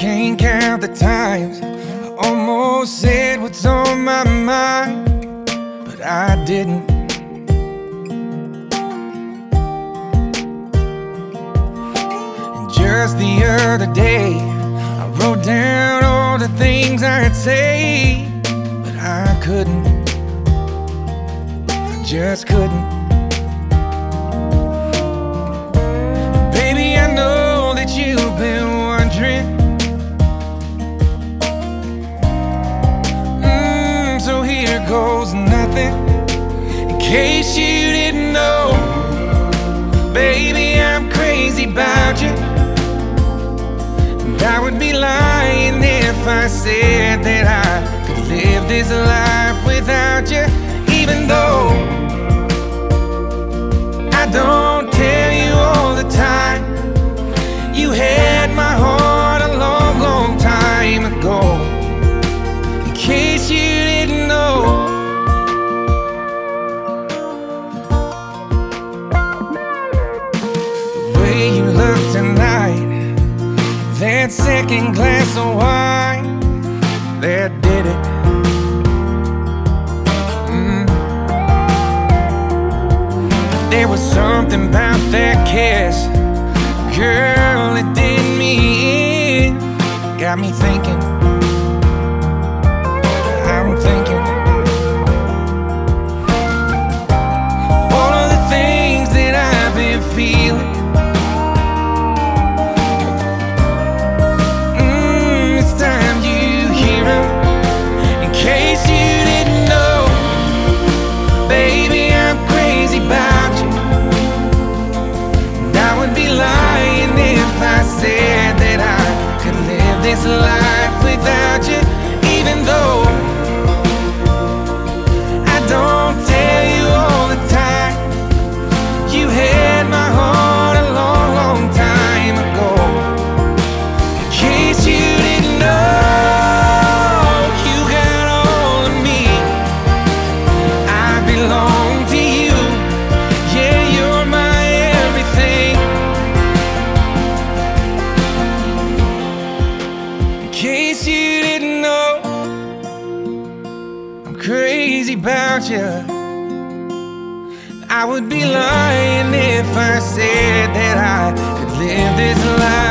count the times I almost said what's on my mind, but I didn't. And just the other day, I wrote down all the things I'd say, but I couldn't. I just couldn't. Baby, I know case you didn't know, baby, I'm crazy about you. And I would be lying if I said that I could live this life without you, even though I don't tonight, that second glass of wine, that did it. Mm. There was something about that kiss, girl, it did me in. Got me thinking, live crazy about you. I would be lying if I said that I could live this life.